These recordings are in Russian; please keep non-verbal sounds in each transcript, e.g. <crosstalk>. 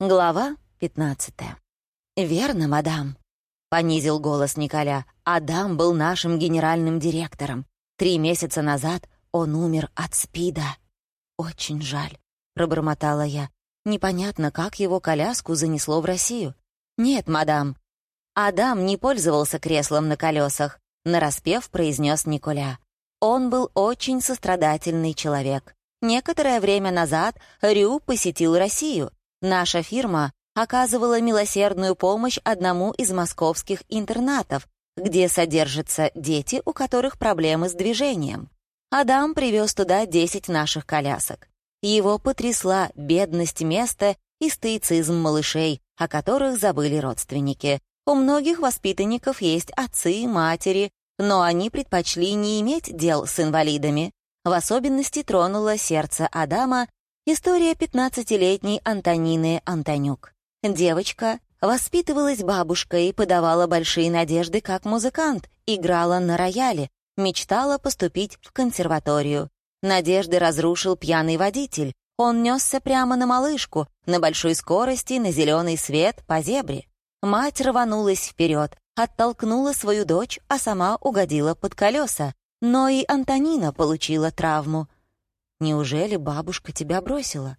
Глава 15. «Верно, мадам», — понизил голос Николя. «Адам был нашим генеральным директором. Три месяца назад он умер от СПИДа». «Очень жаль», — пробормотала я. «Непонятно, как его коляску занесло в Россию». «Нет, мадам, Адам не пользовался креслом на колесах», — нараспев произнес Николя. «Он был очень сострадательный человек. Некоторое время назад Рю посетил Россию. Наша фирма оказывала милосердную помощь одному из московских интернатов, где содержатся дети, у которых проблемы с движением. Адам привез туда 10 наших колясок. Его потрясла бедность места и стоицизм малышей, о которых забыли родственники. У многих воспитанников есть отцы, матери, но они предпочли не иметь дел с инвалидами. В особенности тронуло сердце Адама История 15-летней Антонины Антонюк. Девочка воспитывалась бабушкой и подавала большие надежды как музыкант, играла на рояле, мечтала поступить в консерваторию. Надежды разрушил пьяный водитель. Он несся прямо на малышку, на большой скорости, на зеленый свет, по зебре. Мать рванулась вперед, оттолкнула свою дочь, а сама угодила под колеса. Но и Антонина получила травму. Неужели бабушка тебя бросила?»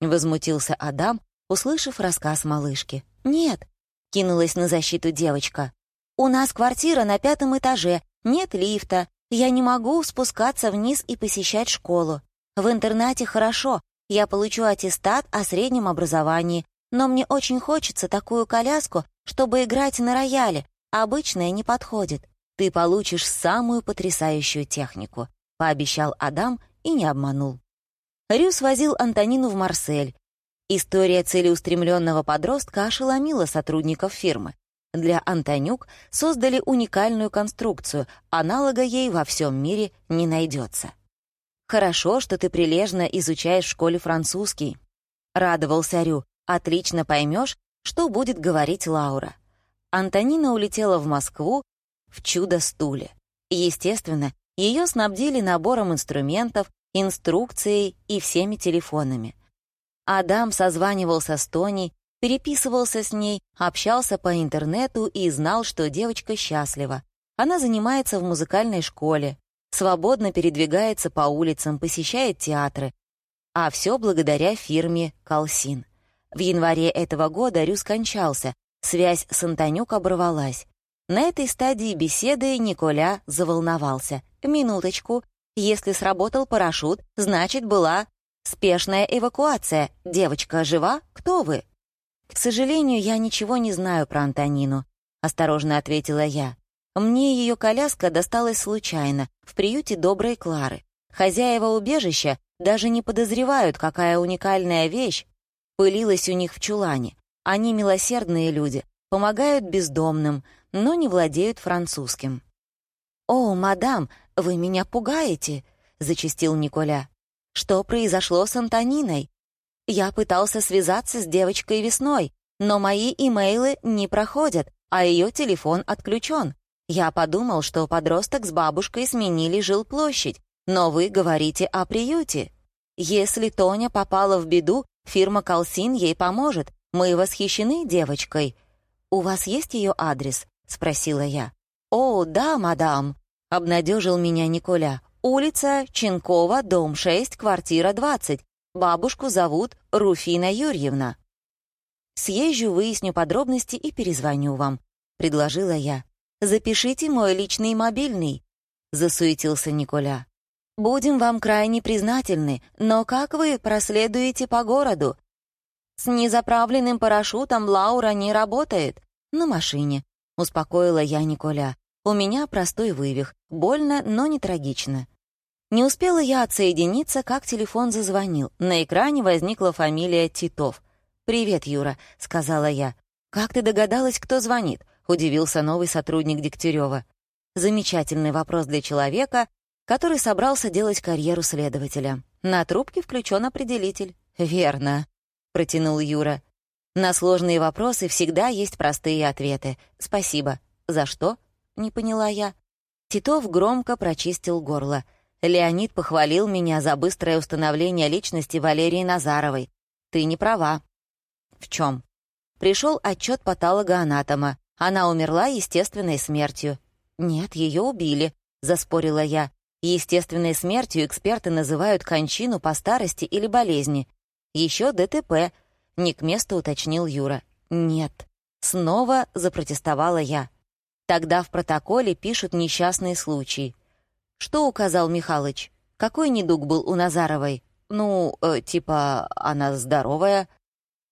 Возмутился Адам, услышав рассказ малышки. «Нет», — кинулась на защиту девочка. «У нас квартира на пятом этаже, нет лифта, я не могу спускаться вниз и посещать школу. В интернате хорошо, я получу аттестат о среднем образовании, но мне очень хочется такую коляску, чтобы играть на рояле, обычная не подходит. Ты получишь самую потрясающую технику», — пообещал Адам и не обманул. Рю свозил Антонину в Марсель. История целеустремленного подростка ошеломила сотрудников фирмы. Для Антонюк создали уникальную конструкцию, аналога ей во всем мире не найдется. «Хорошо, что ты прилежно изучаешь в школе французский», — радовался Рю. «Отлично поймешь, что будет говорить Лаура». Антонина улетела в Москву в чудо-стуле. Естественно, ее снабдили набором инструментов, инструкцией и всеми телефонами. Адам созванивался с Тони, переписывался с ней, общался по интернету и знал, что девочка счастлива. Она занимается в музыкальной школе, свободно передвигается по улицам, посещает театры. А все благодаря фирме «Колсин». В январе этого года Рю скончался, связь с Антонюк оборвалась. На этой стадии беседы Николя заволновался. «Минуточку, если сработал парашют, значит, была спешная эвакуация. Девочка жива? Кто вы?» «К сожалению, я ничего не знаю про Антонину», — осторожно ответила я. «Мне ее коляска досталась случайно, в приюте доброй Клары. Хозяева убежища даже не подозревают, какая уникальная вещь пылилась у них в чулане. Они милосердные люди, помогают бездомным, но не владеют французским». «О, мадам, вы меня пугаете», — зачастил Николя. «Что произошло с Антониной? Я пытался связаться с девочкой весной, но мои имейлы не проходят, а ее телефон отключен. Я подумал, что подросток с бабушкой сменили жилплощадь, но вы говорите о приюте. Если Тоня попала в беду, фирма Колсин ей поможет. Мы восхищены девочкой. У вас есть ее адрес?» — спросила я. «О, да, мадам», — обнадежил меня Николя. «Улица Ченкова, дом 6, квартира 20. Бабушку зовут Руфина Юрьевна». «Съезжу, выясню подробности и перезвоню вам», — предложила я. «Запишите мой личный мобильный», — засуетился Николя. «Будем вам крайне признательны, но как вы проследуете по городу? С незаправленным парашютом Лаура не работает. На машине», — успокоила я Николя. «У меня простой вывих. Больно, но не трагично». Не успела я отсоединиться, как телефон зазвонил. На экране возникла фамилия Титов. «Привет, Юра», — сказала я. «Как ты догадалась, кто звонит?» — удивился новый сотрудник Дегтярева. Замечательный вопрос для человека, который собрался делать карьеру следователя. На трубке включен определитель. «Верно», — протянул Юра. «На сложные вопросы всегда есть простые ответы. Спасибо. За что?» Не поняла я. Титов громко прочистил горло. Леонид похвалил меня за быстрое установление личности Валерии Назаровой. Ты не права. В чем? Пришел отчет патологоанатома. Она умерла естественной смертью. Нет, ее убили, заспорила я. Естественной смертью эксперты называют кончину по старости или болезни. Еще ДТП, не к месту уточнил Юра. Нет. Снова запротестовала я. Тогда в протоколе пишут несчастные случаи. Что указал Михалыч? Какой недуг был у Назаровой? Ну, э, типа, она здоровая.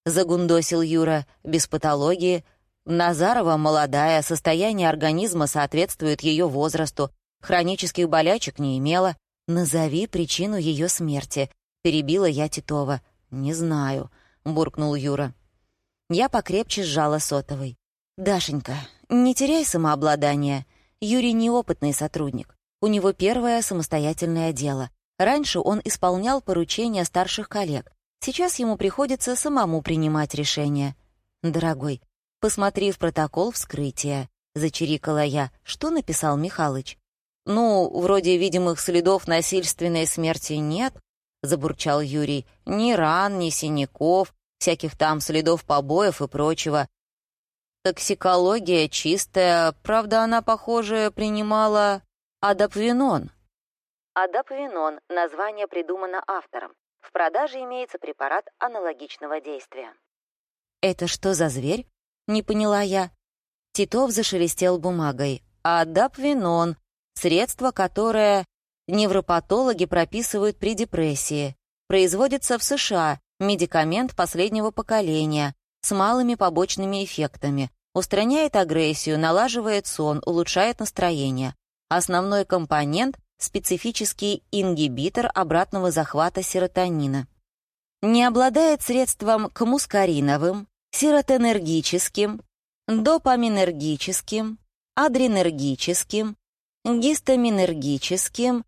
Загундосил Юра, без патологии. Назарова молодая, состояние организма соответствует ее возрасту, Хронических болячек не имела. Назови причину ее смерти. Перебила я Титова. Не знаю, буркнул Юра. Я покрепче сжала сотовый. «Дашенька, не теряй самообладание. Юрий неопытный сотрудник. У него первое самостоятельное дело. Раньше он исполнял поручения старших коллег. Сейчас ему приходится самому принимать решения. Дорогой, посмотри в протокол вскрытия. Зачирикала я. Что написал Михалыч? «Ну, вроде видимых следов насильственной смерти нет», — забурчал Юрий. «Ни ран, ни синяков, всяких там следов побоев и прочего. Токсикология чистая, правда, она, похоже, принимала адапвинон». Адапвинон — название придумано автором. В продаже имеется препарат аналогичного действия. «Это что за зверь?» — не поняла я. Титов зашелестел бумагой. «Адапвинон Средство, которое невропатологи прописывают при депрессии. Производится в США, медикамент последнего поколения, с малыми побочными эффектами. Устраняет агрессию, налаживает сон, улучшает настроение. Основной компонент — специфический ингибитор обратного захвата серотонина. Не обладает средством к мускариновым, серотонергическим, допаминергическим, адренергическим, гистаминергическим,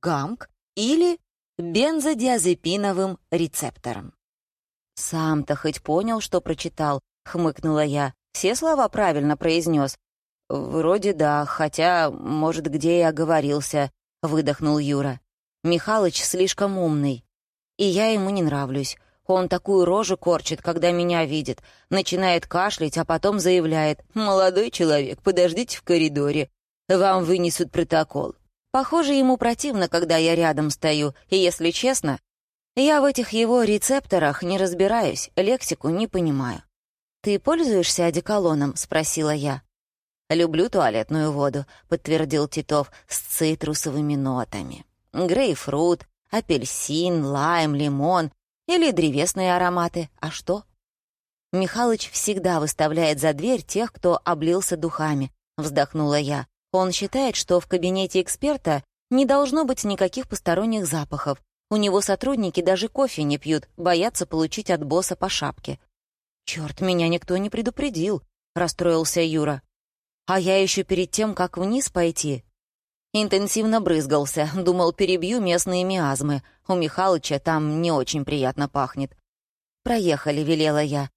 ГАМК или бензодиазепиновым рецептором. «Сам-то хоть понял, что прочитал», — хмыкнула я. «Все слова правильно произнес. «Вроде да, хотя, может, где и оговорился», — выдохнул Юра. «Михалыч слишком умный, и я ему не нравлюсь. Он такую рожу корчит, когда меня видит, начинает кашлять, а потом заявляет «Молодой человек, подождите в коридоре, вам вынесут протокол. Похоже, ему противно, когда я рядом стою, и, если честно, я в этих его рецепторах не разбираюсь, лексику не понимаю. «Ты пользуешься одеколоном?» — спросила я. «Люблю туалетную воду», — подтвердил Титов, с цитрусовыми нотами. «Грейпфрут, апельсин, лайм, лимон или древесные ароматы. А что?» «Михалыч всегда выставляет за дверь тех, кто облился духами», — вздохнула я. Он считает, что в кабинете эксперта не должно быть никаких посторонних запахов. У него сотрудники даже кофе не пьют, боятся получить от босса по шапке. «Чёрт, меня никто не предупредил», — расстроился Юра. «А я еще перед тем, как вниз пойти...» Интенсивно брызгался, думал, перебью местные миазмы. У Михалыча там не очень приятно пахнет. «Проехали», — велела я.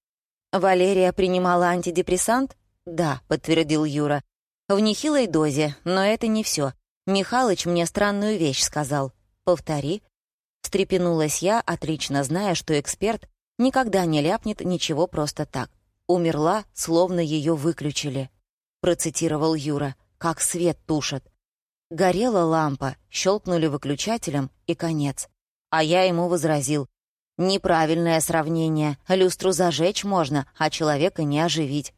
«Валерия принимала антидепрессант?» «Да», — подтвердил Юра. В нехилой дозе, но это не все. Михалыч мне странную вещь сказал. «Повтори». Встрепенулась я, отлично зная, что эксперт никогда не ляпнет ничего просто так. «Умерла, словно ее выключили», — процитировал Юра, «как свет тушат». Горела лампа, щелкнули выключателем, и конец. А я ему возразил. «Неправильное сравнение. Люстру зажечь можно, а человека не оживить.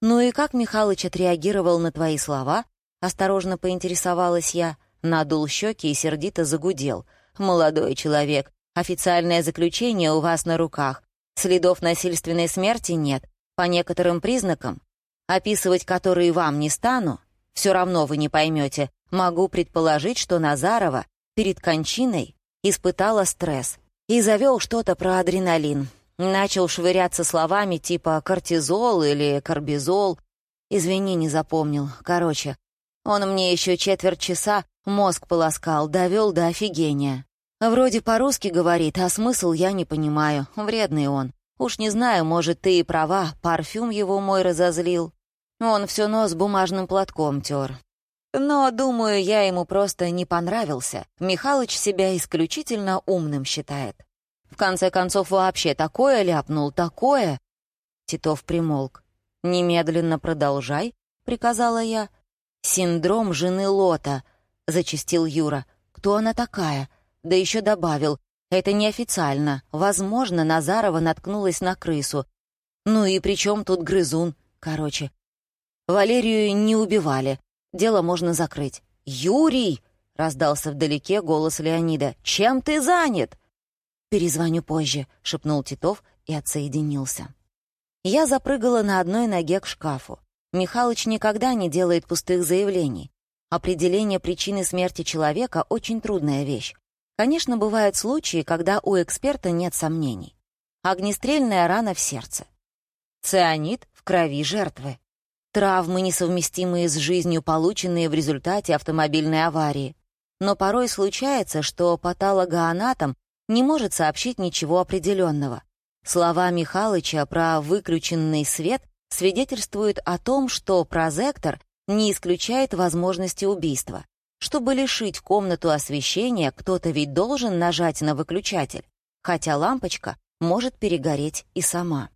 «Ну и как Михалыч отреагировал на твои слова?» — осторожно поинтересовалась я. Надул щеки и сердито загудел. «Молодой человек, официальное заключение у вас на руках. Следов насильственной смерти нет. По некоторым признакам, описывать которые вам не стану, все равно вы не поймете. Могу предположить, что Назарова перед кончиной испытала стресс и завел что-то про адреналин. Начал швыряться словами типа «кортизол» или «карбизол». Извини, не запомнил. Короче, он мне еще четверть часа мозг полоскал, довел до офигения. Вроде по-русски говорит, а смысл я не понимаю. Вредный он. Уж не знаю, может, ты и права, парфюм его мой разозлил. Он все нос бумажным платком тер. Но, думаю, я ему просто не понравился. Михалыч себя исключительно умным считает. В конце концов, вообще такое ляпнул, такое!» Титов примолк. «Немедленно продолжай», — приказала я. «Синдром жены Лота», — зачастил Юра. «Кто она такая?» Да еще добавил. «Это неофициально. Возможно, Назарова наткнулась на крысу. Ну и при чем тут грызун? Короче, Валерию не убивали. Дело можно закрыть». «Юрий!» — раздался вдалеке голос Леонида. «Чем ты занят?» «Перезвоню позже», — шепнул Титов и отсоединился. Я запрыгала на одной ноге к шкафу. Михалыч никогда не делает пустых заявлений. Определение причины смерти человека — очень трудная вещь. Конечно, бывают случаи, когда у эксперта нет сомнений. Огнестрельная рана в сердце. Цианид в крови жертвы. Травмы, несовместимые с жизнью, полученные в результате автомобильной аварии. Но порой случается, что патологоанатом не может сообщить ничего определенного. Слова Михалыча про выключенный свет свидетельствуют о том, что прозектор не исключает возможности убийства. Чтобы лишить комнату освещения, кто-то ведь должен нажать на выключатель, хотя лампочка может перегореть и сама.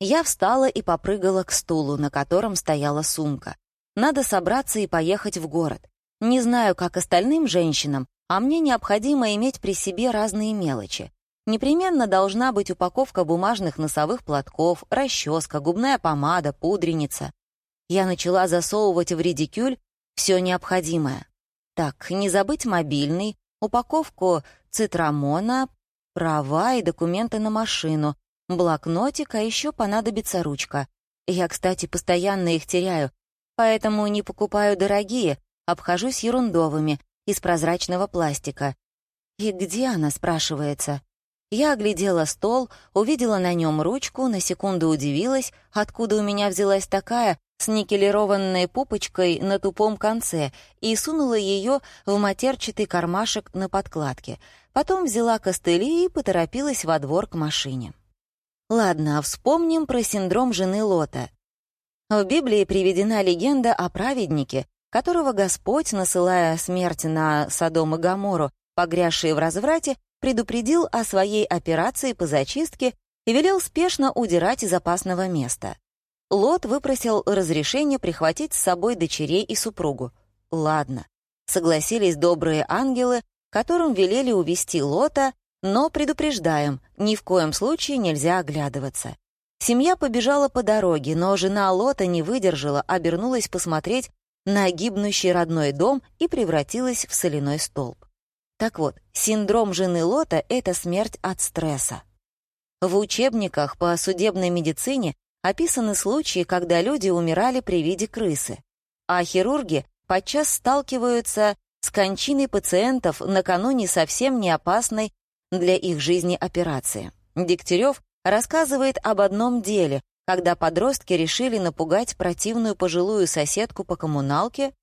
Я встала и попрыгала к стулу, на котором стояла сумка. Надо собраться и поехать в город. Не знаю, как остальным женщинам, а мне необходимо иметь при себе разные мелочи. Непременно должна быть упаковка бумажных носовых платков, расческа, губная помада, пудреница. Я начала засовывать в редикюль все необходимое. Так, не забыть мобильный, упаковку цитрамона, права и документы на машину, блокнотик, а еще понадобится ручка. Я, кстати, постоянно их теряю, поэтому не покупаю дорогие, обхожусь ерундовыми, из прозрачного пластика. И где она, спрашивается? Я оглядела стол, увидела на нем ручку, на секунду удивилась, откуда у меня взялась такая с никелированной пупочкой на тупом конце, и сунула ее в матерчатый кармашек на подкладке. Потом взяла костыли и поторопилась во двор к машине. Ладно, вспомним про синдром жены Лота. В Библии приведена легенда о праведнике, которого Господь, насылая смерть на Содом и Гомору, погрязшие в разврате, предупредил о своей операции по зачистке и велел спешно удирать из опасного места. Лот выпросил разрешение прихватить с собой дочерей и супругу. Ладно, согласились добрые ангелы, которым велели увести Лота но предупреждаем, ни в коем случае нельзя оглядываться. Семья побежала по дороге, но жена Лота не выдержала, обернулась посмотреть на гибнущий родной дом и превратилась в соляной столб. Так вот, синдром жены Лота — это смерть от стресса. В учебниках по судебной медицине описаны случаи, когда люди умирали при виде крысы, а хирурги подчас сталкиваются с кончиной пациентов накануне совсем не опасной для их жизни операции. Дегтярев рассказывает об одном деле, когда подростки решили напугать противную пожилую соседку по коммуналке,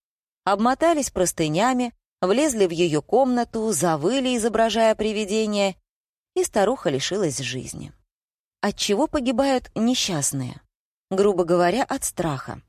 обмотались простынями, влезли в ее комнату, завыли, изображая привидение, и старуха лишилась жизни. От чего погибают несчастные? Грубо говоря, от страха.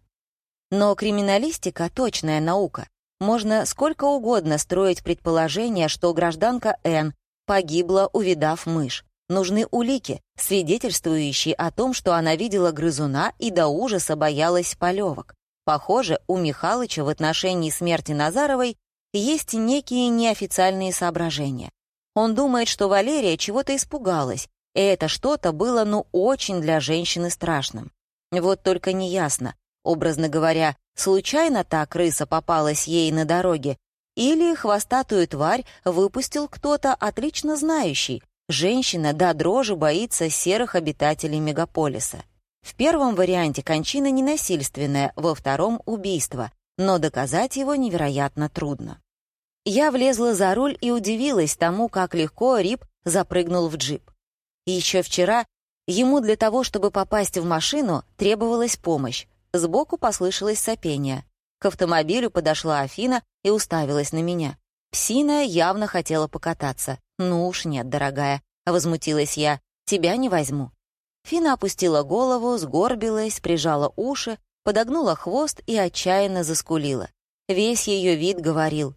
Но криминалистика — точная наука. Можно сколько угодно строить предположение, что гражданка Н погибла, увидав мышь. Нужны улики, свидетельствующие о том, что она видела грызуна и до ужаса боялась полевок. Похоже, у Михалыча в отношении смерти Назаровой есть некие неофициальные соображения. Он думает, что Валерия чего-то испугалась, и это что-то было ну очень для женщины страшным. Вот только неясно, образно говоря, случайно та крыса попалась ей на дороге или хвостатую тварь выпустил кто-то отлично знающий. Женщина до дрожи боится серых обитателей мегаполиса. В первом варианте кончина ненасильственная, во втором — убийство, но доказать его невероятно трудно. Я влезла за руль и удивилась тому, как легко Рип запрыгнул в джип. Еще вчера ему для того, чтобы попасть в машину, требовалась помощь. Сбоку послышалось сопение. К автомобилю подошла Афина и уставилась на меня. Псина явно хотела покататься. «Ну уж нет, дорогая», — возмутилась я, — «тебя не возьму». Фина опустила голову, сгорбилась, прижала уши, подогнула хвост и отчаянно заскулила. Весь ее вид говорил,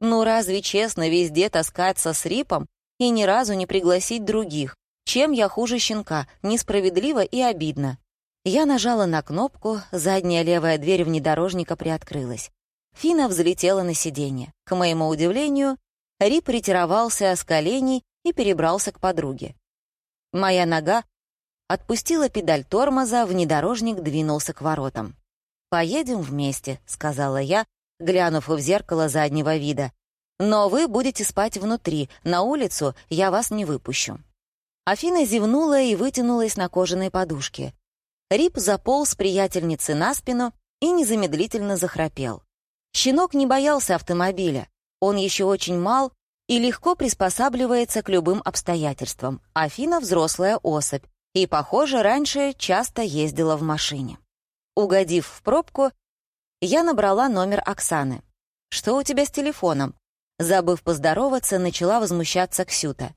«Ну разве честно везде таскаться с рипом? и ни разу не пригласить других. Чем я хуже щенка, несправедливо и обидно. Я нажала на кнопку, задняя левая дверь внедорожника приоткрылась. Фина взлетела на сиденье. К моему удивлению, Рип ретировался с коленей и перебрался к подруге. Моя нога отпустила педаль тормоза, внедорожник двинулся к воротам. «Поедем вместе», — сказала я, глянув в зеркало заднего вида. «Но вы будете спать внутри, на улицу я вас не выпущу». Афина зевнула и вытянулась на кожаной подушке. Рип заполз приятельницы на спину и незамедлительно захрапел. Щенок не боялся автомобиля. Он еще очень мал и легко приспосабливается к любым обстоятельствам. Афина — взрослая особь, и, похоже, раньше часто ездила в машине. Угодив в пробку, я набрала номер Оксаны. «Что у тебя с телефоном?» Забыв поздороваться, начала возмущаться Ксюта.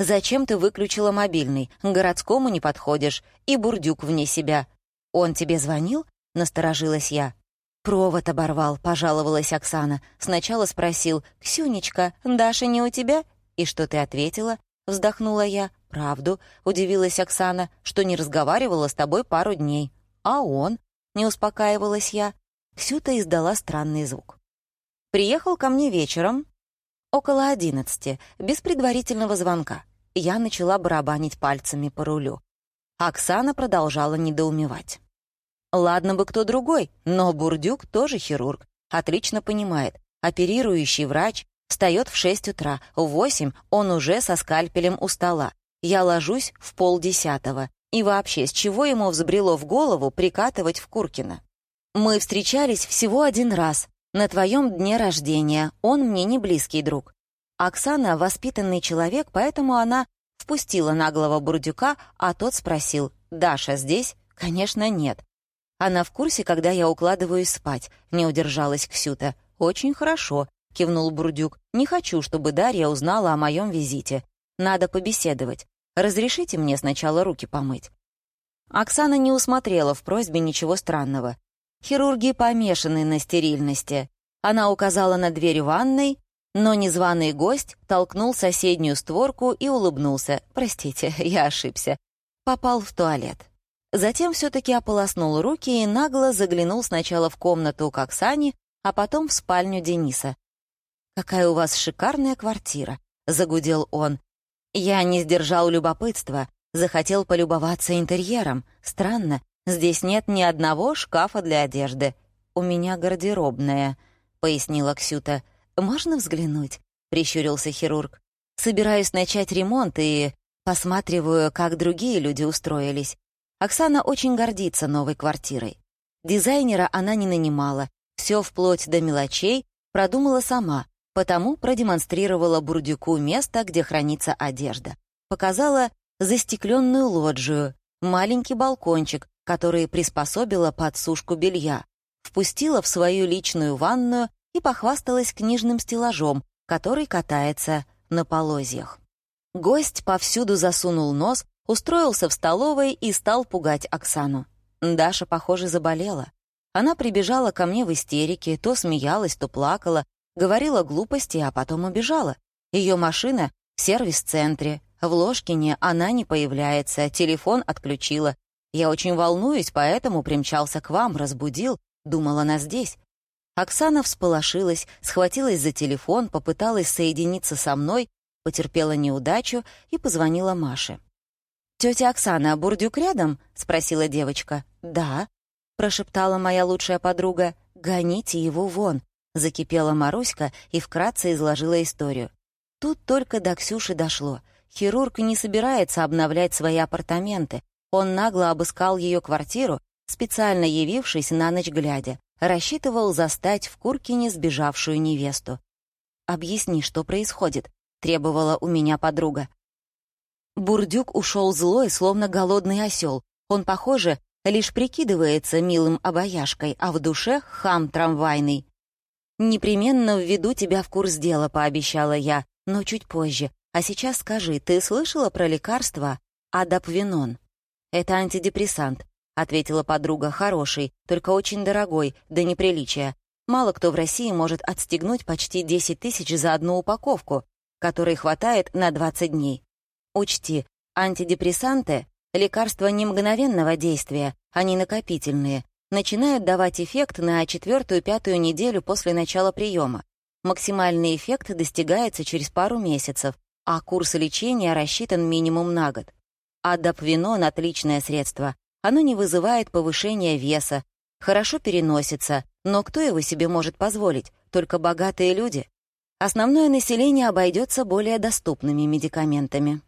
«Зачем ты выключила мобильный? Городскому не подходишь. И бурдюк вне себя». «Он тебе звонил?» — насторожилась я. «Провод оборвал», — пожаловалась Оксана. Сначала спросил, «Ксюнечка, Даша не у тебя?» «И что ты ответила?» — вздохнула я. «Правду», — удивилась Оксана, «что не разговаривала с тобой пару дней». «А он?» — не успокаивалась я. Ксюта издала странный звук. Приехал ко мне вечером, около одиннадцати, без предварительного звонка. Я начала барабанить пальцами по рулю. Оксана продолжала недоумевать. Ладно бы кто другой, но Бурдюк тоже хирург. Отлично понимает. Оперирующий врач встает в 6 утра, в 8 он уже со скальпелем у стола. Я ложусь в полдесятого. И вообще, с чего ему взбрело в голову прикатывать в Куркино? Мы встречались всего один раз, на твоем дне рождения. Он мне не близкий друг. Оксана — воспитанный человек, поэтому она впустила наглого бурдюка, а тот спросил, «Даша здесь?» «Конечно, нет. Она в курсе, когда я укладываюсь спать», — не удержалась Ксюта. «Очень хорошо», — кивнул Бурдюк. «Не хочу, чтобы Дарья узнала о моем визите. Надо побеседовать. Разрешите мне сначала руки помыть?» Оксана не усмотрела в просьбе ничего странного. Хирурги помешаны на стерильности. Она указала на дверь ванной, но незваный гость толкнул соседнюю створку и улыбнулся. «Простите, <laughs> я ошибся. Попал в туалет». Затем все-таки ополоснул руки и нагло заглянул сначала в комнату к Оксане, а потом в спальню Дениса. «Какая у вас шикарная квартира», — загудел он. Я не сдержал любопытства, захотел полюбоваться интерьером. Странно, здесь нет ни одного шкафа для одежды. «У меня гардеробная», — пояснила Ксюта. «Можно взглянуть?» — прищурился хирург. «Собираюсь начать ремонт и посматриваю, как другие люди устроились. Оксана очень гордится новой квартирой. Дизайнера она не нанимала, все вплоть до мелочей продумала сама, потому продемонстрировала Бурдюку место, где хранится одежда. Показала застекленную лоджию, маленький балкончик, который приспособила под сушку белья, впустила в свою личную ванную и похвасталась книжным стеллажом, который катается на полозьях. Гость повсюду засунул нос устроился в столовой и стал пугать Оксану. Даша, похоже, заболела. Она прибежала ко мне в истерике, то смеялась, то плакала, говорила глупости, а потом убежала. Ее машина в сервис-центре, в Ложкине она не появляется, телефон отключила. Я очень волнуюсь, поэтому примчался к вам, разбудил, думала она здесь. Оксана всполошилась, схватилась за телефон, попыталась соединиться со мной, потерпела неудачу и позвонила Маше. «Тетя Оксана, Бурдюк рядом?» — спросила девочка. «Да», — прошептала моя лучшая подруга. «Гоните его вон», — закипела Маруська и вкратце изложила историю. Тут только до Ксюши дошло. Хирург не собирается обновлять свои апартаменты. Он нагло обыскал ее квартиру, специально явившись на ночь глядя. Рассчитывал застать в Куркине сбежавшую невесту. «Объясни, что происходит», — требовала у меня подруга. Бурдюк ушел злой, словно голодный осел. Он, похоже, лишь прикидывается милым обаяшкой, а в душе — хам трамвайный. «Непременно введу тебя в курс дела», — пообещала я, но чуть позже. «А сейчас скажи, ты слышала про лекарство Адапвинон?» «Это антидепрессант», — ответила подруга, «хороший, только очень дорогой, до неприличия. Мало кто в России может отстегнуть почти 10 тысяч за одну упаковку. которой хватает на 20 дней. Учти, антидепрессанты — лекарства не мгновенного действия, они накопительные, начинают давать эффект на четвертую-пятую неделю после начала приема. Максимальный эффект достигается через пару месяцев, а курс лечения рассчитан минимум на год. Адапвинон — отличное средство. Оно не вызывает повышения веса, хорошо переносится, но кто его себе может позволить? Только богатые люди. Основное население обойдется более доступными медикаментами.